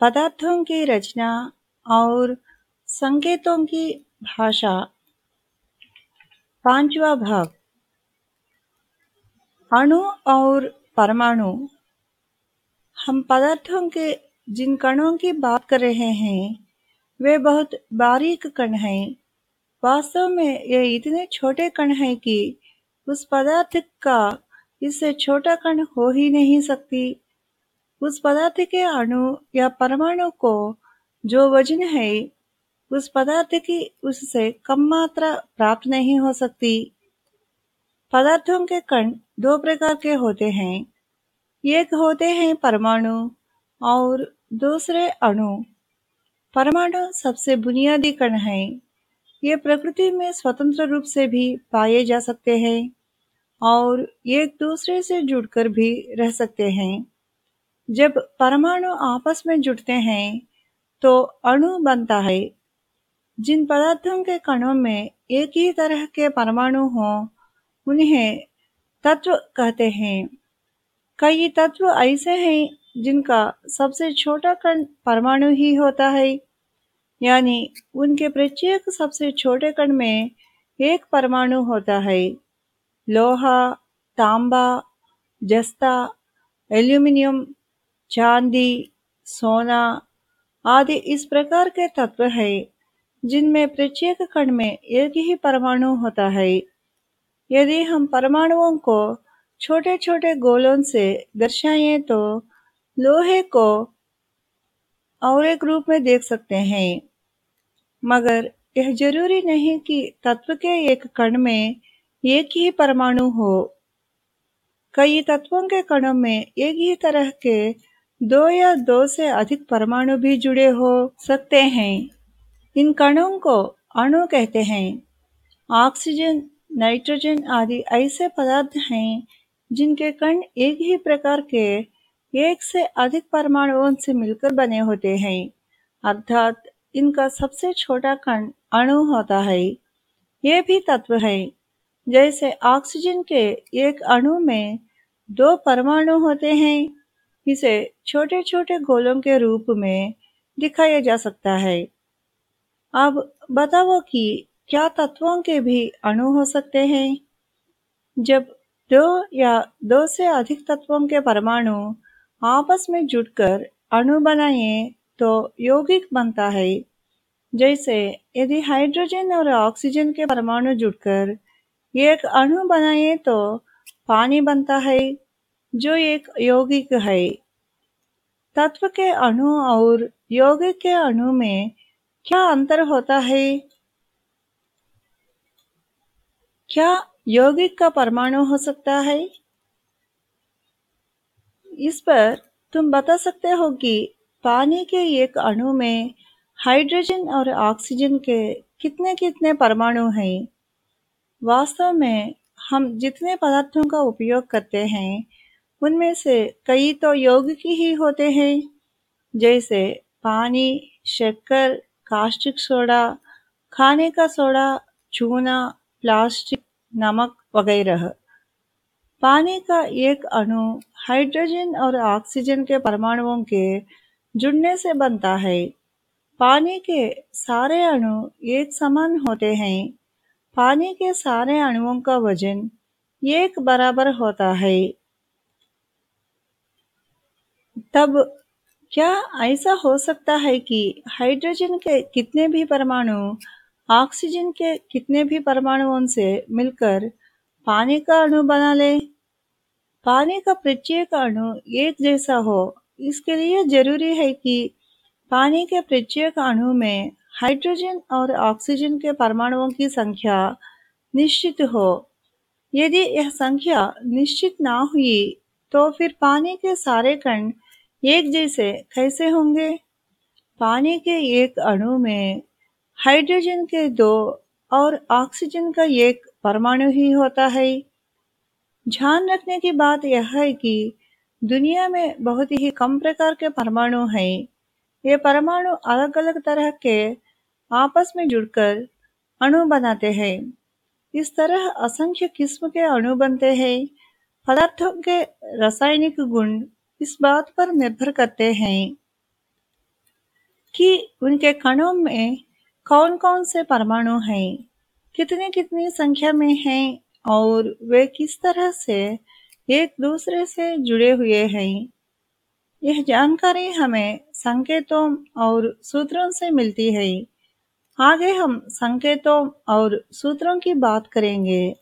पदार्थों की रचना और संकेतों की भाषा। पांचवा भाग। अणु और परमाणु। हम पदार्थों के, जिन कणों की बात कर रहे हैं, वे बहुत बारीक कण हैं। वास्तव में ये इतने छोटे कण हैं कि उस पदार्थ का इससे छोटा कण हो ही नहीं सकती। उस पदार्थ के अणु या परमाणु को जो वज़न है, उस पदार्थ की उससे कम मात्रा प्राप्त नहीं हो सकती। पदार्थों के कण दो प्रकार के होते हैं। एक होते हैं परमाणु और दूसरे अणु। परमाणु सबसे बुनियादी कण हैं। ये प्रकृति में स्वतंत्र रूप से भी पाए जा सकते हैं और एक दूसरे से जुड़कर भी रह सकते हैं। जब परमाणु आपस में जुड़ते हैं तो अणु बनता है। जिन पदार्थों के कणों में एक ही तरह के परमाणु हों, उन्हें तत्व कहते हैं। कई तत्व ऐसे हैं जिनका सबसे छोटा कण परमाणु ही होता है। यानी उनके प्रत्येक सबसे छोटे कण में एक परमाणु होता है। लोहा, तांबा, जस्ता, एल्यूमिनियम चांदी, सोना आदि इस प्रकार के तत्व है, जिनमें प्रत्येक कण में एक ही परमाणु होता है। यदि हम परमाणुओं को छोटे छोटे गोलों से दर्शाएँ तो लोहे को और एक रूप में देख सकते हैं। मगर यह ज़रूरी नहीं कि तत्व के एक कण में एक ही परमाणु हो। कई तत्वों के कणों में एक ही तरह के दो या दो से अधिक परमाणु भी जुड़े हो सकते हैं। इन कणों को अणु कहते हैं। ऑक्सीजन, नाइट्रोजन आदि ऐसे पदार्थ हैं जिनके कण एक ही प्रकार के एक से अधिक परमाणुओं से मिलकर बने होते हैं। अर्थात इनका सबसे छोटा कण अणु होता है। ये भी तत्व है। जैसे ऑक्सीजन के एक अणु में दो परमाणु होते हैं इसे छोटे छोटे गोलों के रूप में दिखाया जा सकता है। अब बताओ कि क्या तत्वों के भी अणु हो सकते हैं? जब दो या दो से अधिक तत्वों के परमाणु आपस में जुड़कर अणु बनाए तो यौगिक बनता है। जैसे यदि हाइड्रोजन और ऑक्सीजन के परमाणु जुड़कर एक अणु बनाए तो पानी बनता है। जो एक यौगिक है। तत्व के अणु और यौगिक के अणु में क्या अंतर होता है? क्या यौगिक का परमाणु हो सकता है? इस पर तुम बता सकते हो कि पानी के एक अणु में हाइड्रोजन और ऑक्सीजन के कितने कितने परमाणु हैं? वास्तव में हम जितने पदार्थों का उपयोग करते हैं उनमें से कई तो योग की ही होते हैं, जैसे पानी, शक्कर कास्टिक सोडा, खाने का सोडा, चूना, प्लास्टिक, नमक वगैरह। पानी का एक अणु हाइड्रोजन और ऑक्सीजन के परमाणुओं के जुड़ने से बनता है। पानी के सारे अणु एक समान होते हैं। पानी के सारे अणुओं का वज़न एक बराबर होता है। तब क्या ऐसा हो सकता है कि हाइड्रोजन के कितने भी परमाणु ऑक्सीजन के कितने भी परमाणुओं से मिलकर पानी का अणु बना ले? पानी का प्रत्येक अणु एक जैसा हो, इसके लिए ज़रूरी है कि पानी के प्रत्येक अणु में हाइड्रोजन और ऑक्सीजन के परमाणुओं की संख्या निश्चित हो। यदि यह संख्या निश्चित ना हुई तो फिर पानी के सारे कण एक जैसे कैसे होंगे? पानी के एक अणु में हाइड्रोजन के दो और ऑक्सीजन का एक परमाणु ही होता है। ध्यान रखने की बात यह है कि दुनिया में बहुत ही कम प्रकार के परमाणु हैं। ये परमाणु अलग अलग तरह के आपस में जुड़कर अणु बनाते हैं। इस तरह असंख्य किस्म के अणु बनते हैं। पदार्थों के रासायनिक गुण इस बात पर निर्भर करते हैं कि उनके कणों में कौन कौन से परमाणु हैं कितनी कितनी संख्या में हैं और वे किस तरह से एक दूसरे से जुड़े हुए हैं। यह जानकारी हमें संकेतों और सूत्रों से मिलती है। आगे हम संकेतों और सूत्रों की बात करेंगे।